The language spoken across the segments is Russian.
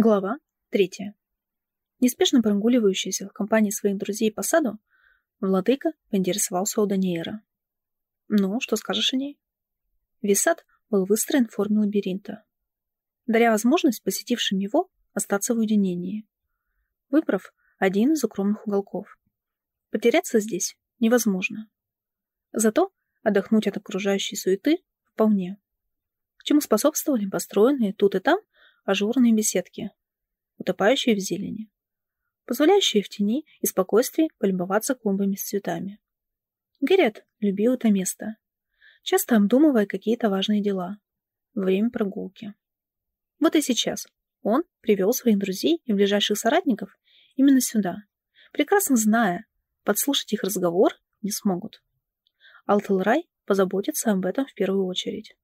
Глава третья. Неспешно прогуливающийся в компании своих друзей по саду, владыка поинтересовался у Даниэра. «Ну, что скажешь о ней?» Весь сад был выстроен в форме лабиринта, даря возможность посетившим его остаться в уединении, выбрав один из укромных уголков. Потеряться здесь невозможно. Зато отдохнуть от окружающей суеты вполне. Чему способствовали построенные тут и там ажурные беседки, утопающие в зелени, позволяющие в тени и спокойствии полюбоваться клумбами с цветами. Герет любил это место, часто обдумывая какие-то важные дела во время прогулки. Вот и сейчас он привел своих друзей и ближайших соратников именно сюда, прекрасно зная, подслушать их разговор не смогут. Алтелрай позаботится об этом в первую очередь.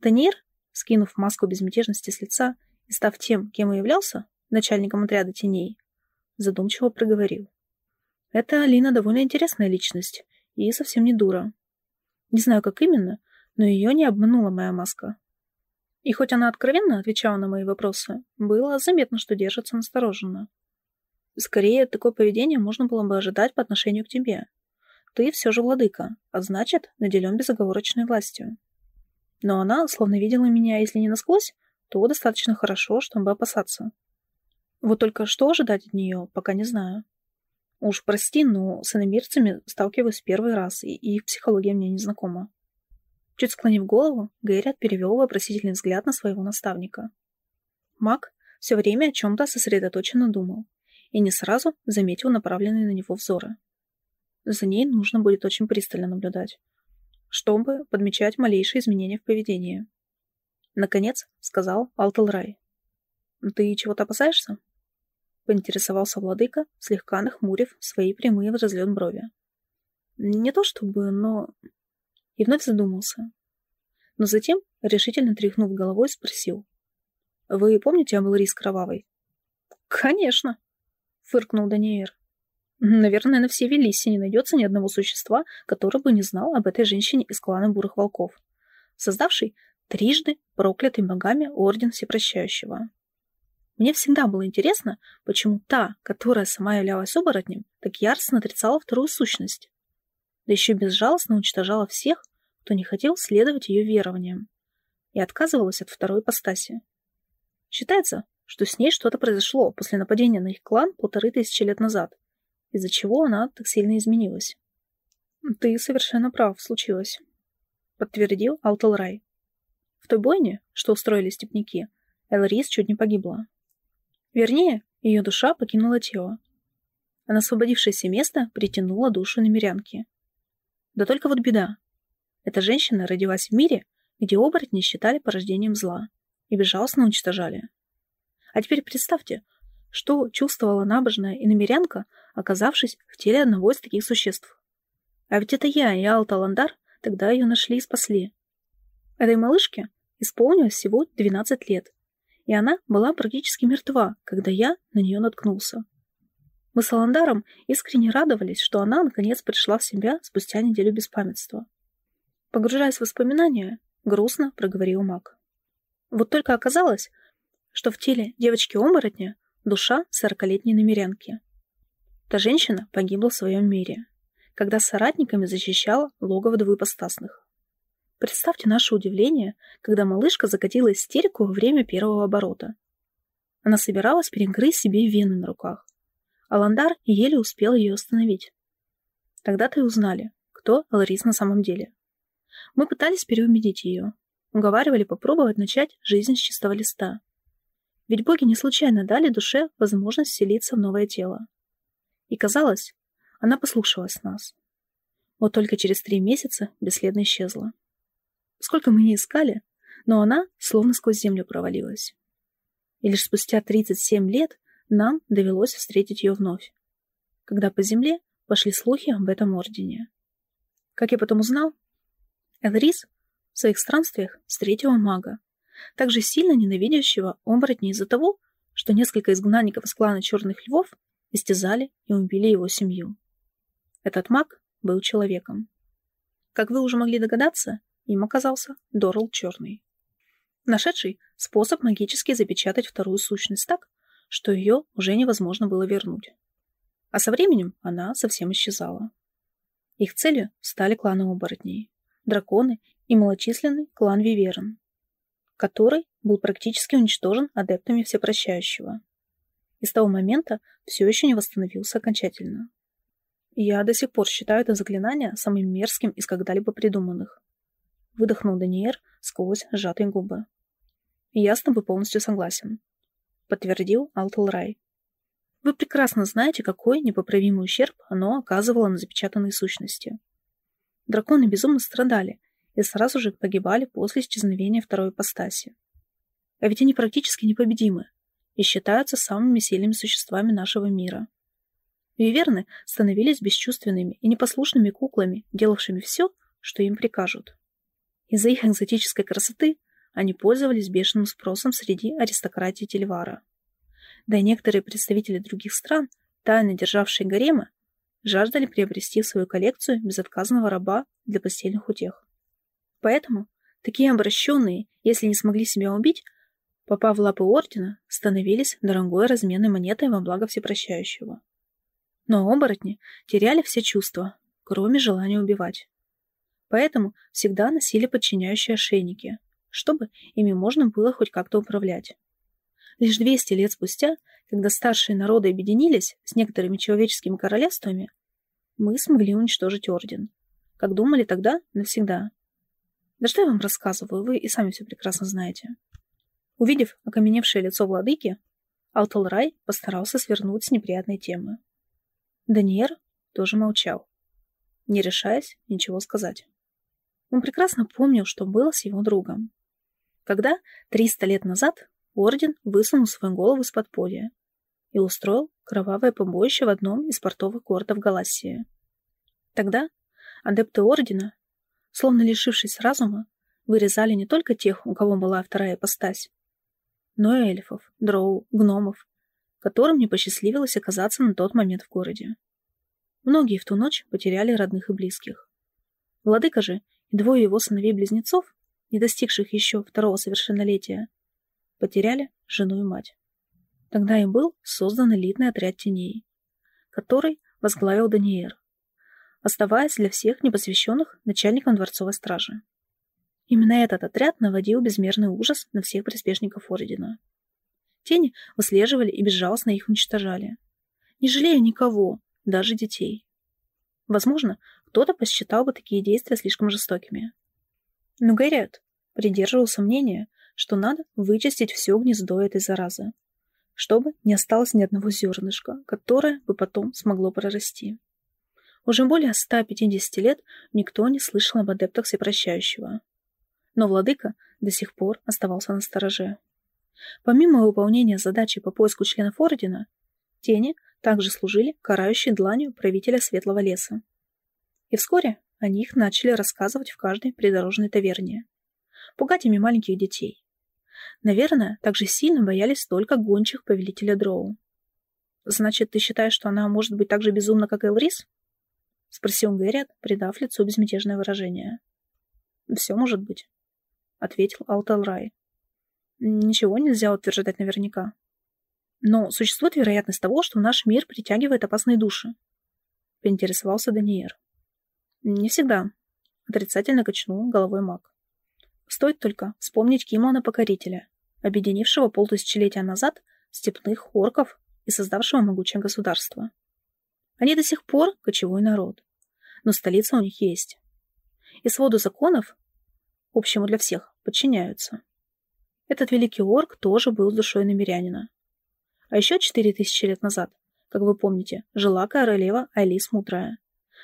Танир, скинув маску безмятежности с лица и став тем, кем и являлся, начальником отряда теней, задумчиво проговорил. Эта Алина довольно интересная личность и совсем не дура. Не знаю, как именно, но ее не обманула моя маска. И хоть она откровенно отвечала на мои вопросы, было заметно, что держится настороженно. Скорее, такое поведение можно было бы ожидать по отношению к тебе. Ты все же владыка, а значит, наделен безоговорочной властью. Но она словно видела меня, если не насквозь, то достаточно хорошо, чтобы опасаться. Вот только что ожидать от нее, пока не знаю. Уж прости, но с иномирцами сталкиваюсь первый раз, и их психология мне не знакома. Чуть склонив голову, Гэрриот перевел вопросительный взгляд на своего наставника. Маг все время о чем-то сосредоточенно думал и не сразу заметил направленные на него взоры. За ней нужно будет очень пристально наблюдать, чтобы подмечать малейшие изменения в поведении. Наконец, сказал Алтелрай. «Ты чего-то опасаешься?» Поинтересовался владыка, слегка нахмурив свои прямые в разлет брови. «Не то чтобы, но...» И вновь задумался. Но затем, решительно тряхнув головой, спросил. «Вы помните о Малорис Кровавой?» «Конечно!» — фыркнул Даниэр. «Наверное, на все Велисе не найдется ни одного существа, которое бы не знал об этой женщине из клана Бурых Волков, создавшей трижды проклятый богами Орден Всепрощающего. Мне всегда было интересно, почему та, которая сама являлась оборотнем, так яростно отрицала вторую сущность. Да еще безжалостно уничтожала всех, кто не хотел следовать ее верованиям, и отказывалась от второй ипостаси. Считается, что с ней что-то произошло после нападения на их клан полторы тысячи лет назад, из-за чего она так сильно изменилась. «Ты совершенно прав, случилось», — подтвердил Алтелрай. В той бойне, что устроили степняки, Элрис чуть не погибла. Вернее, ее душа покинула тело. А на освободившееся место притянула душу намерянки. Да только вот беда. Эта женщина родилась в мире, где оборотни считали порождением зла и безжалостно уничтожали. А теперь представьте, что чувствовала набожная иномерянка, оказавшись в теле одного из таких существ. А ведь это я и Алта Ландар тогда ее нашли и спасли. Этой малышке исполнилось всего 12 лет, и она была практически мертва, когда я на нее наткнулся. Мы с Аландаром искренне радовались, что она наконец пришла в себя спустя неделю беспамятства. Погружаясь в воспоминания, грустно проговорил маг. Вот только оказалось, что в теле девочки-оборотня душа сорокалетней намерянки. Та женщина погибла в своем мире, когда с соратниками защищала логово двуепостасных. Представьте наше удивление, когда малышка закатила истерику во время первого оборота. Она собиралась перегрызть себе вены на руках. Аландар еле успел ее остановить. Тогда-то и узнали, кто Аларис на самом деле. Мы пытались переубедить ее, уговаривали попробовать начать жизнь с чистого листа. Ведь боги не случайно дали душе возможность вселиться в новое тело. И казалось, она послушалась нас. Вот только через три месяца бесследно исчезла. Сколько мы не искали, но она словно сквозь землю провалилась. И лишь спустя 37 лет нам довелось встретить ее вновь, когда по земле пошли слухи об этом ордене. Как я потом узнал, Элрис в своих странствиях встретила мага, также сильно ненавидящего оборотней из-за того, что несколько изгнанников из клана Черных Львов истязали и убили его семью. Этот маг был человеком. Как вы уже могли догадаться, им оказался Дорл Черный. нашедший способ магически запечатать вторую сущность так, что ее уже невозможно было вернуть. А со временем она совсем исчезала. Их целью стали кланы оборотней, драконы и малочисленный клан Виверн, который был практически уничтожен адептами Всепрощающего. И с того момента все еще не восстановился окончательно. Я до сих пор считаю это заклинание самым мерзким из когда-либо придуманных. Выдохнул Даниэр сквозь сжатые губы. Я с тобой полностью согласен. Подтвердил Алтелрай. Вы прекрасно знаете, какой непоправимый ущерб оно оказывало на запечатанные сущности. Драконы безумно страдали и сразу же погибали после исчезновения второй ипостаси. А ведь они практически непобедимы и считаются самыми сильными существами нашего мира. Виверны становились бесчувственными и непослушными куклами, делавшими все, что им прикажут. Из-за их экзотической красоты они пользовались бешеным спросом среди аристократии Тельвара. Да и некоторые представители других стран, тайно державшие гаремы, жаждали приобрести в свою коллекцию безотказного раба для постельных утех. Поэтому такие обращенные, если не смогли себя убить, попав в лапы ордена, становились дорогой разменной монетой во благо всепрощающего. Но оборотни теряли все чувства, кроме желания убивать. Поэтому всегда носили подчиняющие ошейники, чтобы ими можно было хоть как-то управлять. Лишь 200 лет спустя, когда старшие народы объединились с некоторыми человеческими королевствами, мы смогли уничтожить Орден. Как думали тогда, навсегда. Да что я вам рассказываю, вы и сами все прекрасно знаете. Увидев окаменевшее лицо владыки, Алталрай постарался свернуть с неприятной темы. Даниэр тоже молчал, не решаясь ничего сказать. Он прекрасно помнил, что было с его другом. Когда 300 лет назад Орден высунул свою голову из подполья и устроил кровавое побоище в одном из портовых городов Галасии. Тогда адепты Ордена, словно лишившись разума, вырезали не только тех, у кого была вторая ипостась, но и эльфов, дроу, гномов, которым не посчастливилось оказаться на тот момент в городе. Многие в ту ночь потеряли родных и близких. Владыка же и двое его сыновей-близнецов, не достигших еще второго совершеннолетия, потеряли жену и мать. Тогда и был создан элитный отряд теней, который возглавил Даниэр, оставаясь для всех непосвященных начальником дворцовой стражи. Именно этот отряд наводил безмерный ужас на всех приспешников Ордена. Тени выслеживали и безжалостно их уничтожали, не жалея никого, даже детей. Возможно, кто-то посчитал бы такие действия слишком жестокими. Но Гэрриот придерживался мнения, что надо вычистить все гнездо этой заразы, чтобы не осталось ни одного зернышка, которое бы потом смогло прорасти. Уже более 150 лет никто не слышал об адептах Всепрощающего. Но владыка до сих пор оставался на стороже. Помимо выполнения задачи по поиску членов Ордена, тени также служили карающей дланью правителя Светлого леса. И вскоре о них начали рассказывать в каждой придорожной таверне. Пугать ими маленьких детей. Наверное, так же сильно боялись только гончих повелителя Дроу. «Значит, ты считаешь, что она может быть так же безумна, как Элрис?» — спросил Гэрриот, придав лицу безмятежное выражение. «Все может быть», — ответил Алталрай. «Ничего нельзя утверждать наверняка. Но существует вероятность того, что наш мир притягивает опасные души», — поинтересовался Даниэр. «Не всегда», — отрицательно качнул головой маг. Стоит только вспомнить Кимона Покорителя, объединившего полтысячелетия назад степных орков и создавшего могучее государство. Они до сих пор кочевой народ, но столица у них есть. И своду законов, общему для всех, подчиняются. Этот великий орк тоже был душой намерянина. А еще четыре тысячи лет назад, как вы помните, жила королева Алис Мудрая,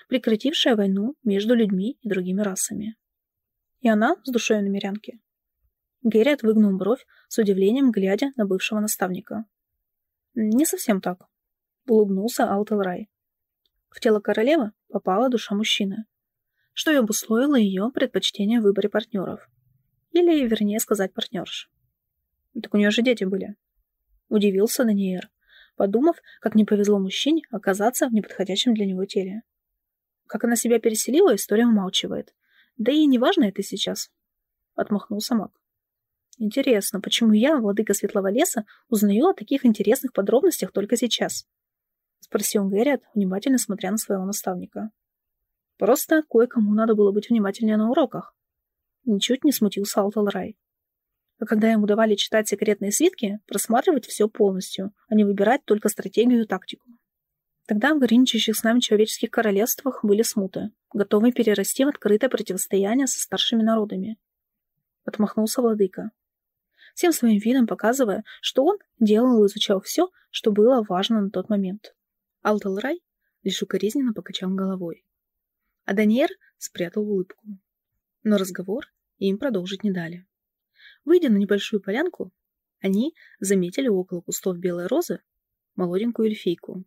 прекратившая войну между людьми и другими расами. И она с душой намерянки. Геррит выгнул бровь с удивлением, глядя на бывшего наставника. «Не совсем так», — улыбнулся Алтелрай. В тело королевы попала душа мужчины, что и обусловило ее предпочтение в выборе партнеров. Или, вернее сказать, партнерш. Так у нее же дети были. Удивился Даниэр, подумав, как не повезло мужчине оказаться в неподходящем для него теле. Как она себя переселила, история умалчивает, да и не важно это сейчас. Отмахнулся маг. Интересно, почему я, владыка Светлого леса, узнаю о таких интересных подробностях только сейчас? Спросил Гэрриот, внимательно смотря на своего наставника. Просто кое-кому надо было быть внимательнее на уроках. Ничуть не смутился Алталрай. А когда ему давали читать секретные свитки, просматривать все полностью, а не выбирать только стратегию и тактику. Тогда в граничащих с нами человеческих королевствах были смуты, готовые перерасти в открытое противостояние со старшими народами. Отмахнулся владыка. Всем своим видом показывая, что он делал и изучал все, что было важно на тот момент. Алталрай лишь укоризненно покачал головой. А Даниэр спрятал улыбку. Но разговор им продолжить не дали. Выйдя на небольшую полянку, они заметили около кустов белой розы молоденькую эльфийку,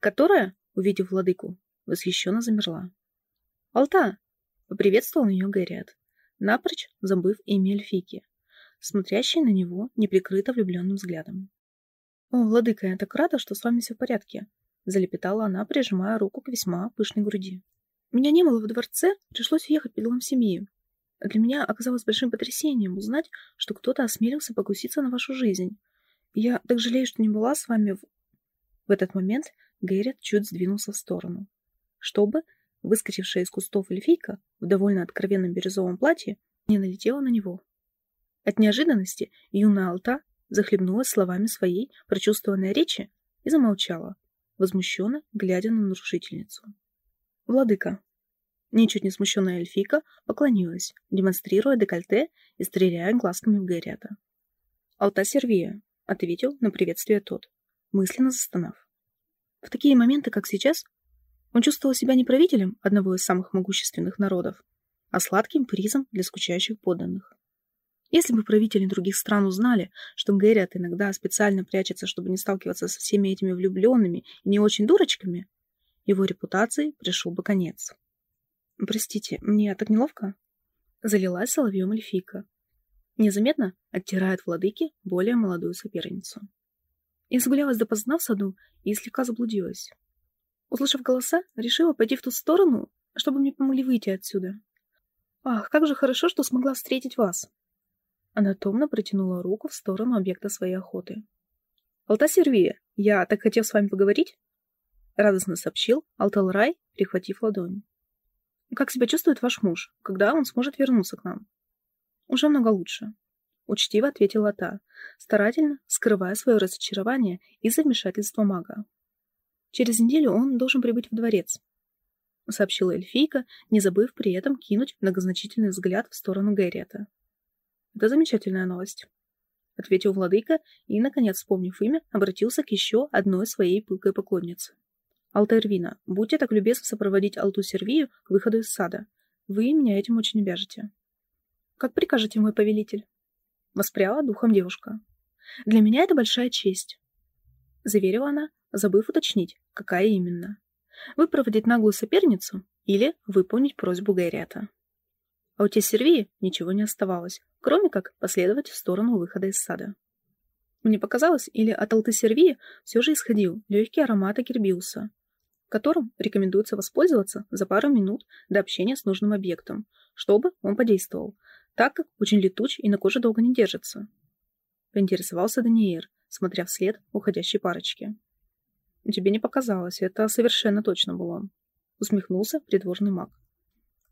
которая, увидев владыку, восхищенно замерла. «Алта!» — поприветствовал ее Гэриат, напрочь забыв имя эльфийки, смотрящей на него неприкрыто влюбленным взглядом. «О, владыка, я так рада, что с вами все в порядке!» — залепетала она, прижимая руку к весьма пышной груди. «Меня не было в дворце, пришлось уехать по делам семьи. Для меня оказалось большим потрясением узнать, что кто-то осмелился покуситься на вашу жизнь. Я так жалею, что не была с вами в... В этот момент Гэррит чуть сдвинулся в сторону, чтобы, выскочившая из кустов эльфийка в довольно откровенном бирюзовом платье, не налетела на него. От неожиданности юная Алта захлебнулась словами своей прочувствованной речи и замолчала, возмущенно глядя на нарушительницу. «Владыка, Ничуть не смущенная эльфийка поклонилась, демонстрируя декольте и стреляя глазками в Гэрриата. «Алта Сервия», — ответил на приветствие тот, мысленно застонав. В такие моменты, как сейчас, он чувствовал себя не правителем одного из самых могущественных народов, а сладким призом для скучающих подданных. Если бы правители других стран узнали, что Гэрриат иногда специально прячется, чтобы не сталкиваться со всеми этими влюбленными и не очень дурочками, его репутации пришел бы конец. «Простите, мне так неловко?» Залилась соловьем эльфийка. Незаметно оттирает владыки более молодую соперницу. Я сгулялась допоздна в саду и слегка заблудилась. Услышав голоса, решила пойти в ту сторону, чтобы мне помогли выйти отсюда. Ах, как же хорошо, что смогла встретить вас. Она томно протянула руку в сторону объекта своей охоты. «Алта Сервия, я так хотел с вами поговорить?» Радостно сообщил Алталрай, прихватив ладонь. Как себя чувствует ваш муж? Когда он сможет вернуться к нам? Уже много лучше. Учтиво ответила та, старательно скрывая свое разочарование из-за вмешательства мага. Через неделю он должен прибыть в дворец, сообщила эльфийка, не забыв при этом кинуть многозначительный взгляд в сторону Гэрриета. Это замечательная новость, ответил владыка и, наконец, вспомнив имя, обратился к еще одной своей пылкой поклоннице. Алтаэрвина, будьте так любезны сопроводить Алту Сервию к выходу из сада. Вы меня этим очень обяжете. Как прикажете, мой повелитель? Воспряла духом девушка. Для меня это большая честь. Заверила она, забыв уточнить, какая именно. Выпроводить наглую соперницу или выполнить просьбу Гайрята. А у те Сервии ничего не оставалось, кроме как последовать в сторону выхода из сада. Мне показалось, или от Алты Сервии все же исходил легкий аромат Акербиуса, которым рекомендуется воспользоваться за пару минут до общения с нужным объектом, чтобы он подействовал, так как очень летуч и на коже долго не держится. Поинтересовался Даниэр, смотря вслед уходящей парочки. «Тебе не показалось, это совершенно точно был он», — усмехнулся придворный маг.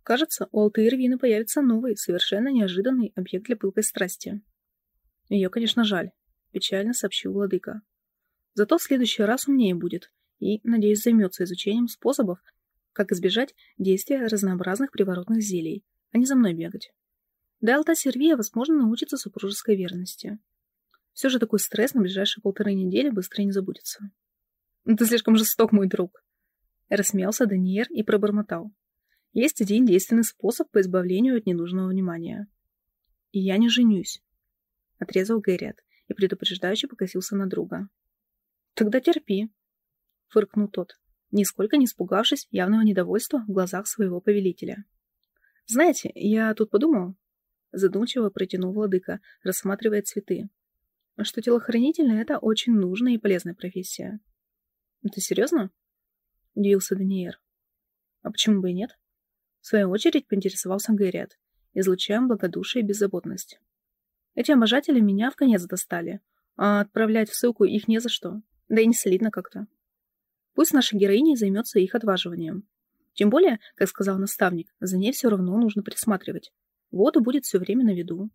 «Кажется, у Алты Ирвины появится новый, совершенно неожиданный объект для пылкой страсти». «Ее, конечно, жаль», — печально сообщил владыка. «Зато в следующий раз умнее будет, и, надеюсь, займется изучением способов, как избежать действия разнообразных приворотных зелий, а не за мной бегать. Да, Алта Сервия, возможно, научится супружеской верности. Все же такой стресс на ближайшие полторы недели быстро не забудется. Ты слишком жесток, мой друг. Рассмеялся Даниэр и пробормотал. Есть один действенный способ по избавлению от ненужного внимания. И я не женюсь. Отрезал Гэрриат и предупреждающе покосился на друга. Тогда терпи, — фыркнул тот, нисколько не испугавшись явного недовольства в глазах своего повелителя. «Знаете, я тут подумал...» — задумчиво протянул владыка, рассматривая цветы. «Что телохранительное — это очень нужная и полезная профессия». «Ты серьезно?» — удивился Даниэр. «А почему бы и нет?» В свою очередь поинтересовался Гэрриат, излучая благодушие и беззаботность. Эти обожатели меня в конец достали, а отправлять в ссылку их не за что. Да и не солидно как-то. Пусть наша героиня займется их отваживанием. Тем более, как сказал наставник, за ней все равно нужно присматривать. Вот и будет все время на виду.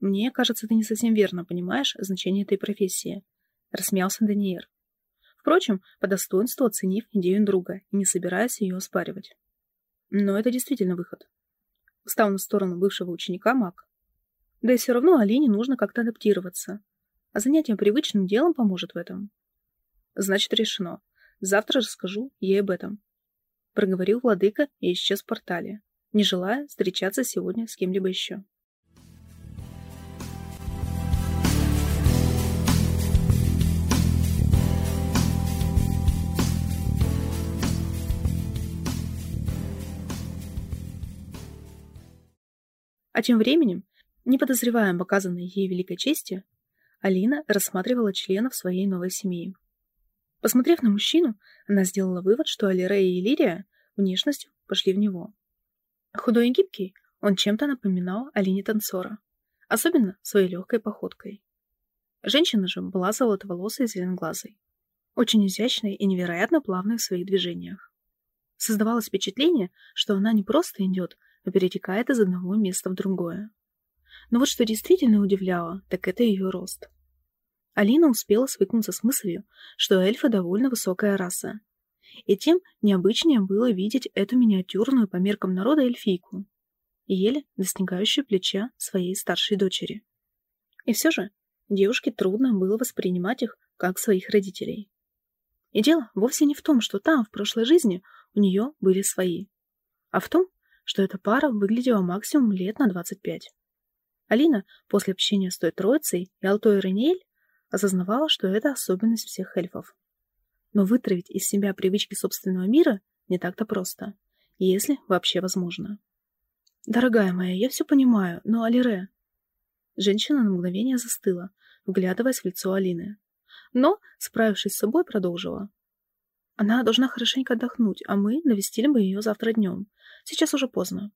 Мне кажется, ты не совсем верно понимаешь значение этой профессии. Рассмеялся Даниэр. Впрочем, по достоинству оценив идею друга и не собираясь ее оспаривать. Но это действительно выход. Встал на сторону бывшего ученика маг. Да и все равно Алине нужно как-то адаптироваться. А занятие привычным делом поможет в этом. Значит, решено. Завтра расскажу ей об этом. Проговорил владыка и исчез в портале, не желая встречаться сегодня с кем-либо еще. А тем временем, не подозревая об оказанной ей великой чести, Алина рассматривала членов своей новой семьи. Посмотрев на мужчину, она сделала вывод, что Алирея и Лирия внешностью пошли в него. Худой и гибкий, он чем-то напоминал Алине танцора, особенно своей легкой походкой. Женщина же была золотоволосой и зеленоглазой, очень изящной и невероятно плавной в своих движениях. Создавалось впечатление, что она не просто идет, а перетекает из одного места в другое. Но вот что действительно удивляло, так это ее рост. Алина успела свыкнуться с мыслью, что эльфы довольно высокая раса. И тем необычнее было видеть эту миниатюрную по меркам народа эльфийку, еле достигающую плеча своей старшей дочери. И все же девушке трудно было воспринимать их как своих родителей. И дело вовсе не в том, что там, в прошлой жизни, у нее были свои, а в том, что эта пара выглядела максимум лет на 25. Алина после общения с той троицей и Алтой Ренель осознавала, что это особенность всех эльфов. Но вытравить из себя привычки собственного мира не так-то просто, если вообще возможно. «Дорогая моя, я все понимаю, но Алире...» Женщина на мгновение застыла, вглядываясь в лицо Алины. Но, справившись с собой, продолжила. Она должна хорошенько отдохнуть, а мы навестили бы ее завтра днем. Сейчас уже поздно.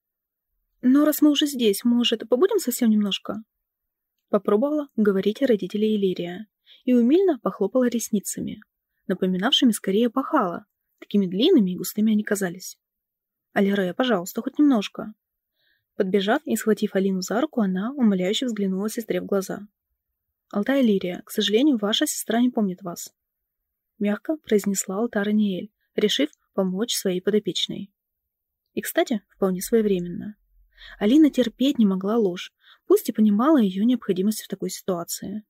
Но раз мы уже здесь, может, побудем совсем немножко? Попробовала говорить о родителей Иллирия и умильно похлопала ресницами, напоминавшими скорее пахала. Такими длинными и густыми они казались. «Алирея, пожалуйста, хоть немножко». Подбежав и схватив Алину за руку, она умоляюще взглянула сестре в глаза. «Алтая Лирия, к сожалению, ваша сестра не помнит вас», — мягко произнесла Алтара Ниэль, решив помочь своей подопечной. И, кстати, вполне своевременно. Алина терпеть не могла ложь, пусть и понимала ее необходимость в такой ситуации.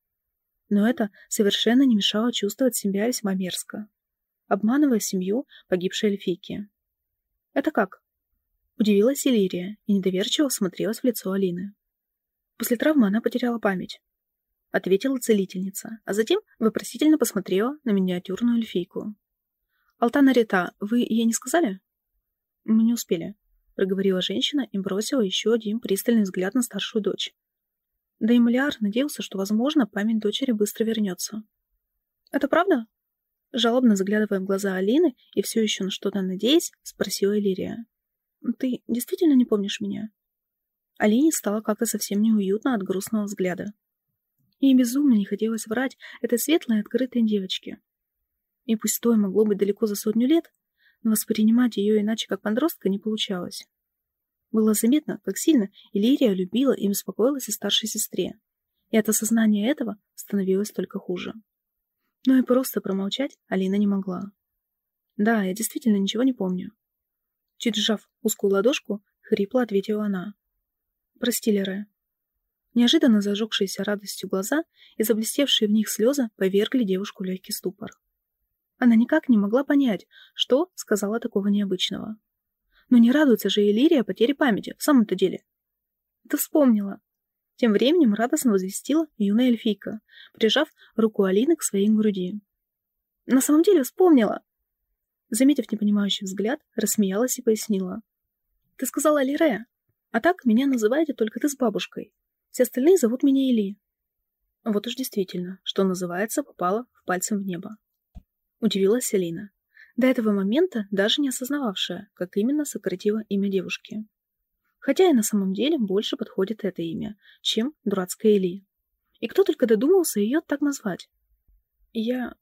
Но это совершенно не мешало чувствовать себя весьма мерзко, обманывая семью погибшей эльфийки. «Это как?» Удивилась Иллирия и недоверчиво смотрелась в лицо Алины. После травмы она потеряла память. Ответила целительница, а затем вопросительно посмотрела на миниатюрную эльфийку. «Алтана Рита, вы ей не сказали?» «Мы не успели», — проговорила женщина и бросила еще один пристальный взгляд на старшую дочь. Да и Маляр надеялся, что, возможно, память дочери быстро вернется. «Это правда?» Жалобно заглядывая в глаза Алины и все еще на что-то надеясь, спросила Элирия. «Ты действительно не помнишь меня?» Алине стало как-то совсем неуютно от грустного взгляда. Ей безумно не хотелось врать этой светлой открытой девочке. И пусть то могло быть далеко за сотню лет, но воспринимать ее иначе как подростка не получалось. Было заметно, как сильно Иллирия любила и беспокоилась о старшей сестре, и от осознания этого становилось только хуже. Но и просто промолчать Алина не могла. «Да, я действительно ничего не помню». Чуть сжав узкую ладошку, хрипло ответила она. «Прости, Лере». Неожиданно зажегшиеся радостью глаза и заблестевшие в них слезы повергли девушку легкий ступор. Она никак не могла понять, что сказала такого необычного. Но не радуется же Элирия потере памяти, в самом-то деле. Это вспомнила. Тем временем радостно возвестила юная эльфийка, прижав руку Алины к своей груди. На самом деле вспомнила. Заметив непонимающий взгляд, рассмеялась и пояснила. Ты сказала Лире, а так меня называете только ты с бабушкой. Все остальные зовут меня Эли. Вот уж действительно, что называется, попала в пальцем в небо. Удивилась Алина, до этого момента даже не осознававшая, как именно сократила имя девушки. Хотя и на самом деле больше подходит это имя, чем дурацкая Эли. И кто только додумался ее так назвать? Я...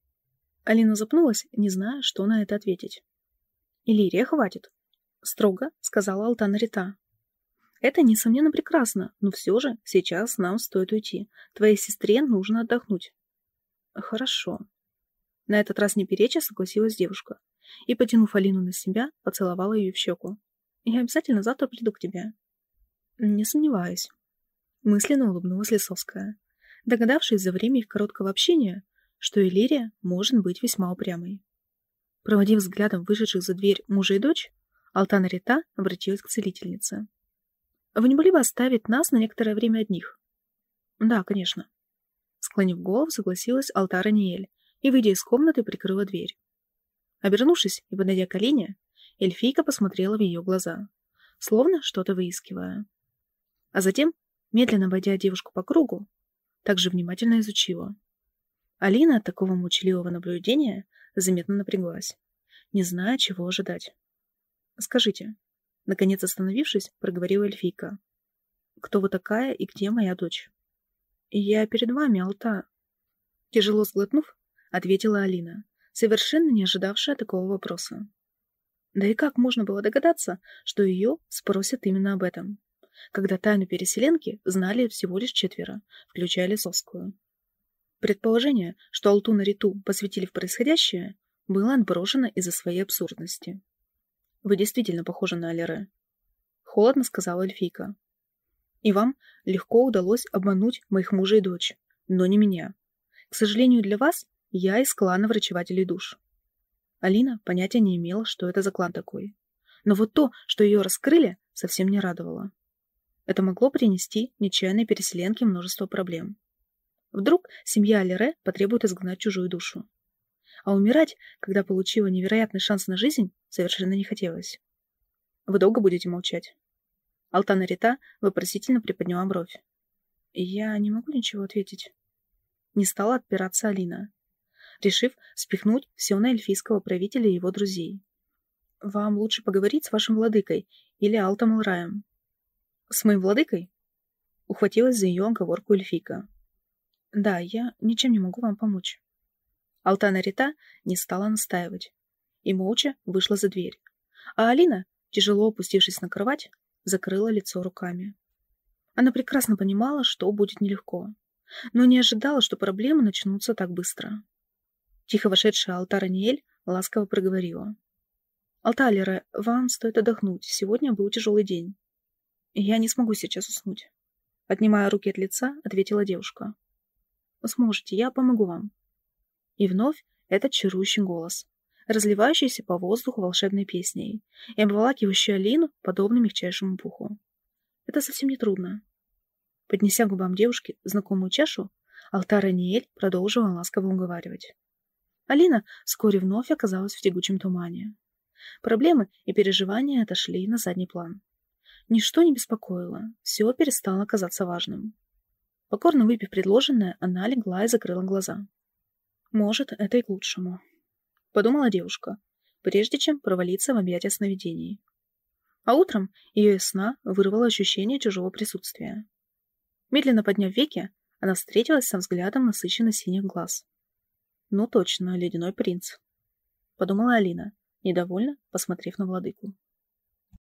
Алина запнулась, не зная, что на это ответить. «Иллирия, хватит!» — строго сказала Алтана Рита. «Это, несомненно, прекрасно, но все же сейчас нам стоит уйти. Твоей сестре нужно отдохнуть». «Хорошо». На этот раз не переча согласилась девушка и, потянув Алину на себя, поцеловала ее в щеку. «Я обязательно завтра приду к тебе». «Не сомневаюсь». Мысленно улыбнулась Лисовская, догадавшись за время их короткого общения, что Иллирия может быть весьма упрямой. Проводив взглядом вышедших за дверь мужа и дочь, Алтана Рита обратилась к целительнице. «Вы не могли бы оставить нас на некоторое время одних?» «Да, конечно». Склонив голову, согласилась Алтара Ниэль и, выйдя из комнаты, прикрыла дверь. Обернувшись и подойдя к Алине, эльфийка посмотрела в ее глаза, словно что-то выискивая. А затем, медленно обойдя девушку по кругу, также внимательно изучила. Алина от такого молчаливого наблюдения заметно напряглась, не зная, чего ожидать. «Скажите», — наконец остановившись, проговорила эльфийка, «кто вы такая и где моя дочь?» «Я перед вами, Алта». Тяжело сглотнув, ответила Алина, совершенно не ожидавшая такого вопроса. Да и как можно было догадаться, что ее спросят именно об этом, когда тайну переселенки знали всего лишь четверо, включая Лисовскую. Предположение, что Алтуна Риту посвятили в происходящее, было отброшено из-за своей абсурдности. «Вы действительно похожи на Алире», — холодно сказала эльфийка. «И вам легко удалось обмануть моих мужа и дочь, но не меня. К сожалению для вас, я из клана врачевателей душ». Алина понятия не имела, что это за клан такой. Но вот то, что ее раскрыли, совсем не радовало. Это могло принести нечаянной переселенке множество проблем. Вдруг семья Алире потребует изгнать чужую душу. А умирать, когда получила невероятный шанс на жизнь, совершенно не хотелось. Вы долго будете молчать? Алтана Рита вопросительно приподняла бровь. Я не могу ничего ответить. Не стала отпираться Алина, решив спихнуть все на эльфийского правителя и его друзей. Вам лучше поговорить с вашим владыкой или Алтом Алраем. С моим владыкой? Ухватилась за ее оговорку эльфийка. Да, я ничем не могу вам помочь. Алтана Рита не стала настаивать и молча вышла за дверь. А Алина, тяжело опустившись на кровать, закрыла лицо руками. Она прекрасно понимала, что будет нелегко, но не ожидала, что проблемы начнутся так быстро. Тихо вошедшая Алтара Ниэль ласково проговорила. «Алталера, вам стоит отдохнуть. Сегодня был тяжелый день». «Я не смогу сейчас уснуть». Отнимая руки от лица, ответила девушка. Сможете, я помогу вам. И вновь этот чарующий голос, разливающийся по воздуху волшебной песней и обволакивающий Алину подобно мягчайшему пуху. Это совсем не трудно. Поднеся губам девушки знакомую чашу, Алтара Ниэль продолжила ласково уговаривать. Алина вскоре вновь оказалась в тягучем тумане. Проблемы и переживания отошли на задний план. Ничто не беспокоило, все перестало казаться важным. Покорно выпив предложенное, она легла и закрыла глаза. «Может, это и к лучшему», — подумала девушка, прежде чем провалиться в объятия сновидений. А утром ее из сна вырвало ощущение чужого присутствия. Медленно подняв веки, она встретилась со взглядом насыщенно-синих глаз. «Ну точно, ледяной принц», — подумала Алина, недовольно посмотрев на владыку.